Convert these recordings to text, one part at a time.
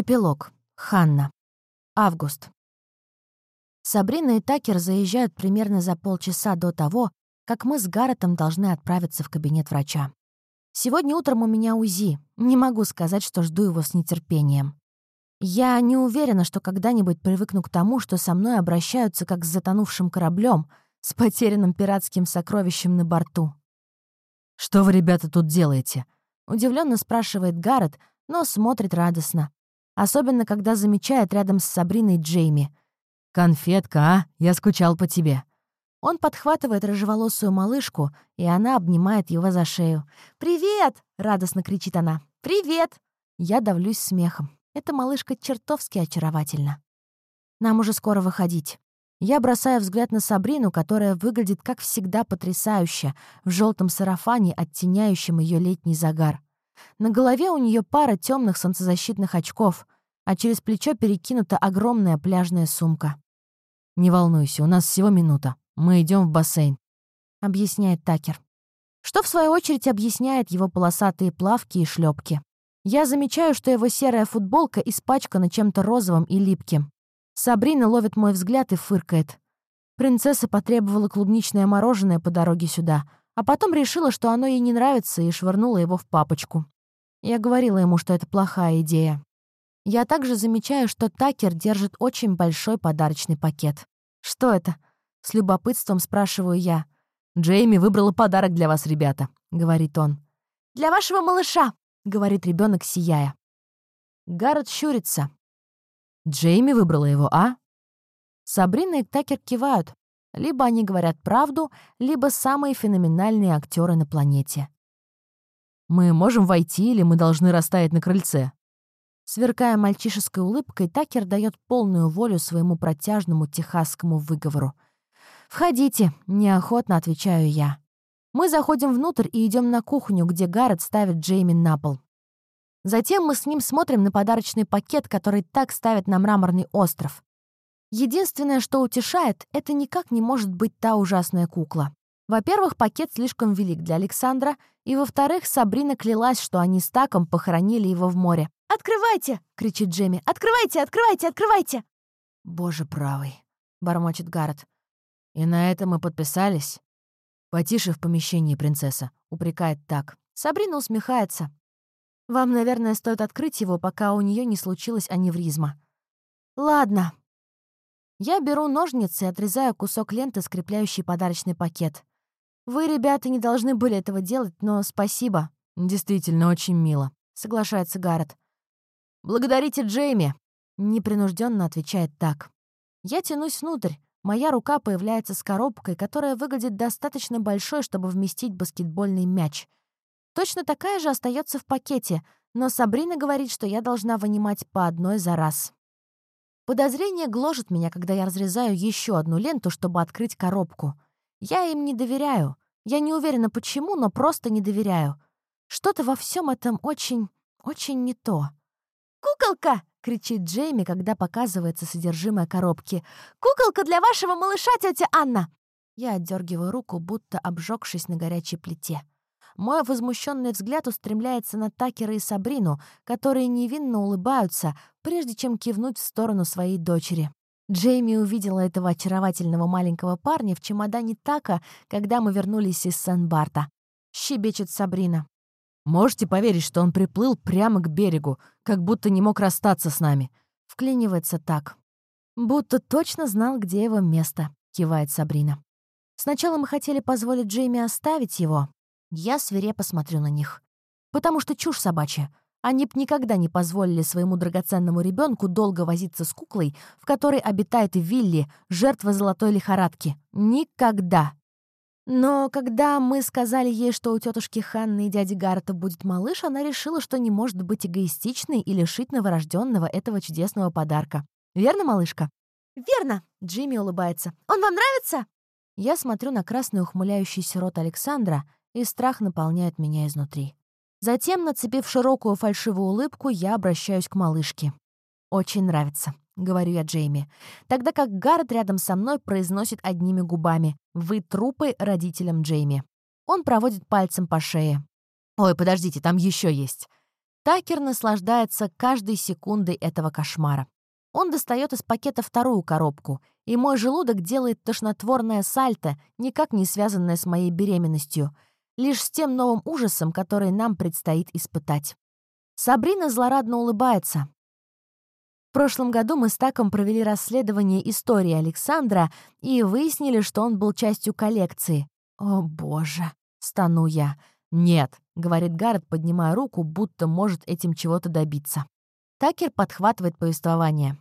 Эпилог. Ханна. Август. Сабрина и Такер заезжают примерно за полчаса до того, как мы с Гарретом должны отправиться в кабинет врача. Сегодня утром у меня УЗИ. Не могу сказать, что жду его с нетерпением. Я не уверена, что когда-нибудь привыкну к тому, что со мной обращаются как с затонувшим кораблем, с потерянным пиратским сокровищем на борту. «Что вы, ребята, тут делаете?» Удивленно спрашивает Гаррет, но смотрит радостно. Особенно, когда замечает рядом с Сабриной Джейми. «Конфетка, а? Я скучал по тебе». Он подхватывает рыжеволосую малышку, и она обнимает его за шею. «Привет!» — радостно кричит она. «Привет!» Я давлюсь смехом. Эта малышка чертовски очаровательна. Нам уже скоро выходить. Я бросаю взгляд на Сабрину, которая выглядит, как всегда, потрясающе, в желтом сарафане, оттеняющем ее летний загар. На голове у нее пара темных солнцезащитных очков, а через плечо перекинута огромная пляжная сумка. «Не волнуйся, у нас всего минута. Мы идем в бассейн», — объясняет Такер. Что, в свою очередь, объясняет его полосатые плавки и шлепки. Я замечаю, что его серая футболка испачкана чем-то розовым и липким. Сабрина ловит мой взгляд и фыркает. Принцесса потребовала клубничное мороженое по дороге сюда, а потом решила, что оно ей не нравится, и швырнула его в папочку. Я говорила ему, что это плохая идея. Я также замечаю, что Такер держит очень большой подарочный пакет. «Что это?» — с любопытством спрашиваю я. «Джейми выбрала подарок для вас, ребята», — говорит он. «Для вашего малыша», — говорит ребенок, сияя. Гаррет щурится. «Джейми выбрала его, а?» Сабрина и Такер кивают. Либо они говорят правду, либо самые феноменальные актеры на планете. «Мы можем войти или мы должны растаять на крыльце?» Сверкая мальчишеской улыбкой, Такер дает полную волю своему протяжному техасскому выговору. «Входите», — неохотно отвечаю я. Мы заходим внутрь и идем на кухню, где Гаррет ставит Джейми на пол. Затем мы с ним смотрим на подарочный пакет, который так ставят на мраморный остров. Единственное, что утешает, это никак не может быть та ужасная кукла. Во-первых, пакет слишком велик для Александра, и, во-вторых, Сабрина клялась, что они с Таком похоронили его в море. «Открывайте!» — кричит Джемми. «Открывайте, открывайте, открывайте!» «Боже правый!» — бормочет Гаррет. «И на это мы подписались?» «Потише в помещении, принцесса», — упрекает так. Сабрина усмехается. «Вам, наверное, стоит открыть его, пока у нее не случилась аневризма». «Ладно», я беру ножницы и отрезаю кусок ленты, скрепляющий подарочный пакет. Вы, ребята, не должны были этого делать, но спасибо. Действительно, очень мило, соглашается Гаррет. Благодарите Джейми, непринужденно отвечает так. Я тянусь внутрь. Моя рука появляется с коробкой, которая выглядит достаточно большой, чтобы вместить баскетбольный мяч. Точно такая же остается в пакете, но Сабрина говорит, что я должна вынимать по одной за раз. Подозрение гложет меня, когда я разрезаю еще одну ленту, чтобы открыть коробку. Я им не доверяю. Я не уверена, почему, но просто не доверяю. Что-то во всем этом очень, очень не то. «Куколка!» — кричит Джейми, когда показывается содержимое коробки. «Куколка для вашего малыша, тетя Анна!» Я отдергиваю руку, будто обжегшись на горячей плите. Мой возмущенный взгляд устремляется на Такера и Сабрину, которые невинно улыбаются, прежде чем кивнуть в сторону своей дочери. Джейми увидела этого очаровательного маленького парня в чемодане Така, когда мы вернулись из Сан-Барта. Щебечет Сабрина. «Можете поверить, что он приплыл прямо к берегу, как будто не мог расстаться с нами?» Вклинивается так. «Будто точно знал, где его место», — кивает Сабрина. «Сначала мы хотели позволить Джейми оставить его, я свирепо смотрю на них. Потому что чушь собачья. Они б никогда не позволили своему драгоценному ребенку долго возиться с куклой, в которой обитает Вилли, жертва золотой лихорадки. Никогда. Но когда мы сказали ей, что у тетушки Ханны и дяди Гаррета будет малыш, она решила, что не может быть эгоистичной и лишить новорожденного этого чудесного подарка. Верно, малышка? «Верно!» — Джимми улыбается. «Он вам нравится?» Я смотрю на красный ухмыляющийся рот Александра — и страх наполняет меня изнутри. Затем, нацепив широкую фальшивую улыбку, я обращаюсь к малышке. «Очень нравится», — говорю я Джейми, тогда как Гаррет рядом со мной произносит одними губами «Вы трупы родителям Джейми». Он проводит пальцем по шее. «Ой, подождите, там еще есть». Такер наслаждается каждой секундой этого кошмара. Он достает из пакета вторую коробку, и мой желудок делает тошнотворное сальто, никак не связанное с моей беременностью, лишь с тем новым ужасом, который нам предстоит испытать. Сабрина злорадно улыбается. В прошлом году мы с Таком провели расследование истории Александра и выяснили, что он был частью коллекции. «О, боже!» — стану я. «Нет», — говорит Гаррет, поднимая руку, будто может этим чего-то добиться. Такер подхватывает повествование.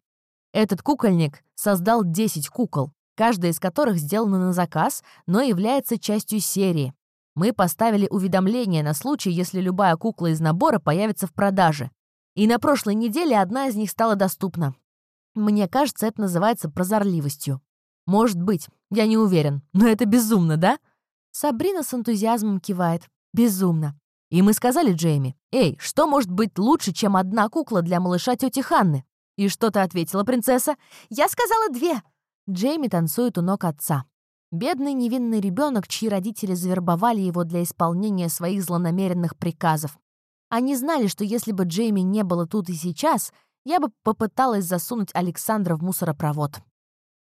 Этот кукольник создал 10 кукол, каждая из которых сделана на заказ, но является частью серии. Мы поставили уведомление на случай, если любая кукла из набора появится в продаже. И на прошлой неделе одна из них стала доступна. Мне кажется, это называется прозорливостью. Может быть, я не уверен, но это безумно, да? Сабрина с энтузиазмом кивает. Безумно. И мы сказали Джейми, «Эй, что может быть лучше, чем одна кукла для малыша тети Ханны?» «И что ты ответила, принцесса?» «Я сказала две!» Джейми танцует у ног отца. Бедный невинный ребенок, чьи родители завербовали его для исполнения своих злонамеренных приказов. Они знали, что если бы Джейми не было тут и сейчас, я бы попыталась засунуть Александра в мусоропровод.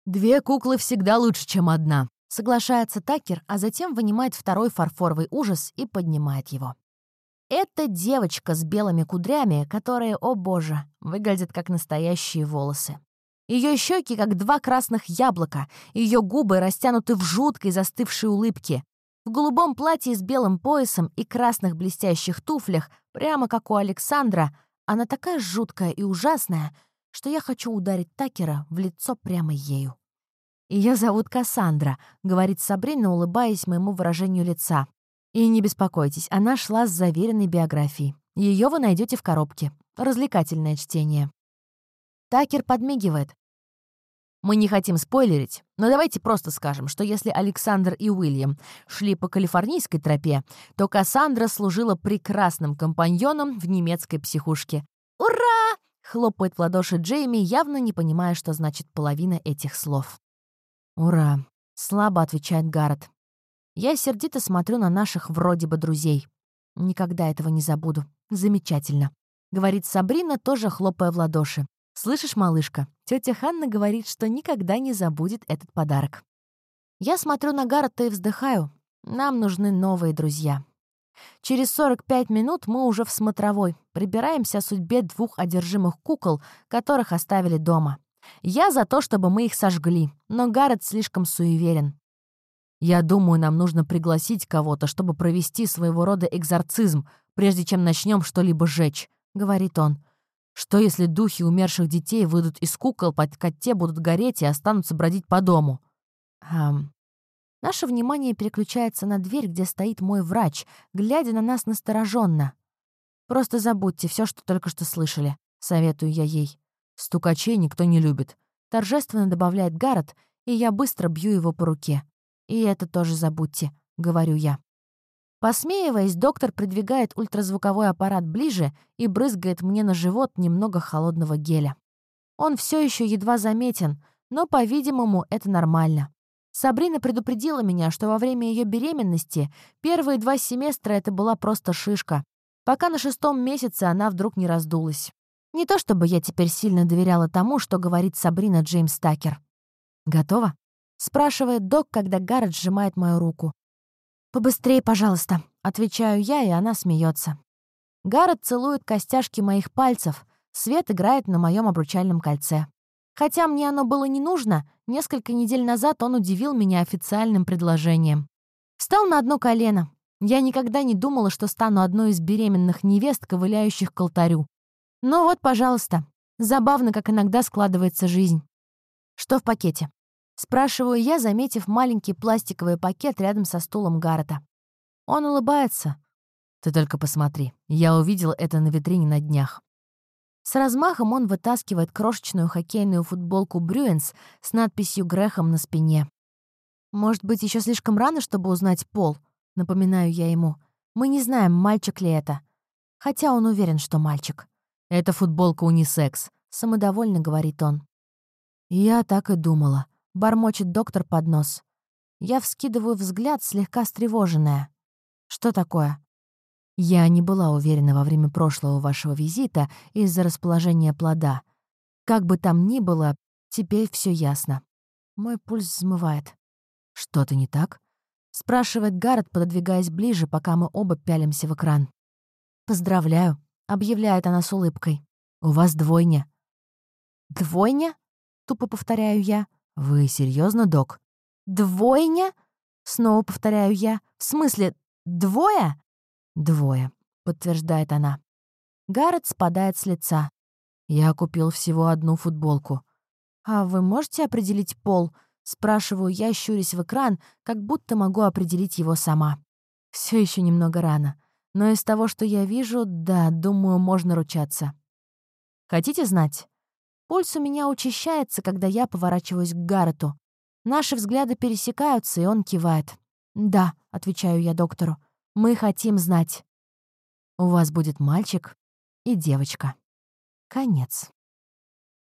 «Две куклы всегда лучше, чем одна», — соглашается Такер, а затем вынимает второй фарфоровый ужас и поднимает его. Это девочка с белыми кудрями, которые, о боже, выглядят как настоящие волосы. Ее щеки как два красных яблока, ее губы растянуты в жуткой застывшей улыбке. В голубом платье с белым поясом и красных блестящих туфлях, прямо как у Александра, она такая жуткая и ужасная, что я хочу ударить Такера в лицо прямо ею. «Ее зовут Кассандра», — говорит Сабрина, улыбаясь моему выражению лица. И не беспокойтесь, она шла с заверенной биографией. Ее вы найдете в коробке. Развлекательное чтение. Такер подмигивает. Мы не хотим спойлерить, но давайте просто скажем, что если Александр и Уильям шли по калифорнийской тропе, то Кассандра служила прекрасным компаньоном в немецкой психушке. «Ура!» — хлопает в ладоши Джейми, явно не понимая, что значит половина этих слов. «Ура!» — слабо отвечает Гаррет. Я сердито смотрю на наших вроде бы друзей. Никогда этого не забуду. Замечательно. Говорит Сабрина, тоже хлопая в ладоши. «Слышишь, малышка, тетя Ханна говорит, что никогда не забудет этот подарок». Я смотрю на Гаррета и вздыхаю. Нам нужны новые друзья. Через 45 минут мы уже в смотровой. Прибираемся о судьбе двух одержимых кукол, которых оставили дома. Я за то, чтобы мы их сожгли, но Гаррет слишком суеверен. Я думаю, нам нужно пригласить кого-то, чтобы провести своего рода экзорцизм, прежде чем начнем что-либо жечь», — говорит он. «Что, если духи умерших детей выйдут из кукол, пока те будут гореть и останутся бродить по дому?» Эм... Наше внимание переключается на дверь, где стоит мой врач, глядя на нас настороженно. «Просто забудьте все, что только что слышали», — советую я ей. «Стукачей никто не любит», — торжественно добавляет Гаррет, и я быстро бью его по руке. «И это тоже забудьте», — говорю я. Посмеиваясь, доктор придвигает ультразвуковой аппарат ближе и брызгает мне на живот немного холодного геля. Он все еще едва заметен, но, по-видимому, это нормально. Сабрина предупредила меня, что во время ее беременности первые два семестра это была просто шишка, пока на шестом месяце она вдруг не раздулась. Не то чтобы я теперь сильно доверяла тому, что говорит Сабрина Джеймс Такер. Готова? — спрашивает док, когда Гаррет сжимает мою руку. «Побыстрее, пожалуйста», — отвечаю я, и она смеется. Гаррет целует костяшки моих пальцев, свет играет на моем обручальном кольце. Хотя мне оно было не нужно, несколько недель назад он удивил меня официальным предложением. Встал на одно колено. Я никогда не думала, что стану одной из беременных невест, ковыляющих к алтарю. Но вот, пожалуйста, забавно, как иногда складывается жизнь. Что в пакете? Спрашиваю я, заметив маленький пластиковый пакет рядом со стулом Гаррета. Он улыбается. «Ты только посмотри. Я увидел это на витрине на днях». С размахом он вытаскивает крошечную хоккейную футболку «Брюенс» с надписью «Грехом» на спине. «Может быть, еще слишком рано, чтобы узнать пол?» — напоминаю я ему. «Мы не знаем, мальчик ли это. Хотя он уверен, что мальчик». «Это футболка унисекс», — самодовольно говорит он. «Я так и думала», бормочет доктор под нос. Я вскидываю взгляд, слегка встревоженная. Что такое? Я не была уверена во время прошлого вашего визита из-за расположения плода. Как бы там ни было, теперь все ясно. Мой пульс взмывает. «Что-то не так?» — спрашивает Гаррет, пододвигаясь ближе, пока мы оба пялимся в экран. «Поздравляю», — объявляет она с улыбкой. «У вас двойня». «Двойня?» — тупо повторяю я. «Вы серьезно, док?» «Двойня?» — снова повторяю я. «В смысле, двое?» «Двое», — подтверждает она. Гаррет спадает с лица. «Я купил всего одну футболку». «А вы можете определить пол?» — спрашиваю я, щурясь в экран, как будто могу определить его сама. Все еще немного рано. Но из того, что я вижу, да, думаю, можно ручаться. Хотите знать? Пульс у меня учащается, когда я поворачиваюсь к Гаррету. Наши взгляды пересекаются, и он кивает. «Да», — отвечаю я доктору, — «мы хотим знать». «У вас будет мальчик и девочка». Конец.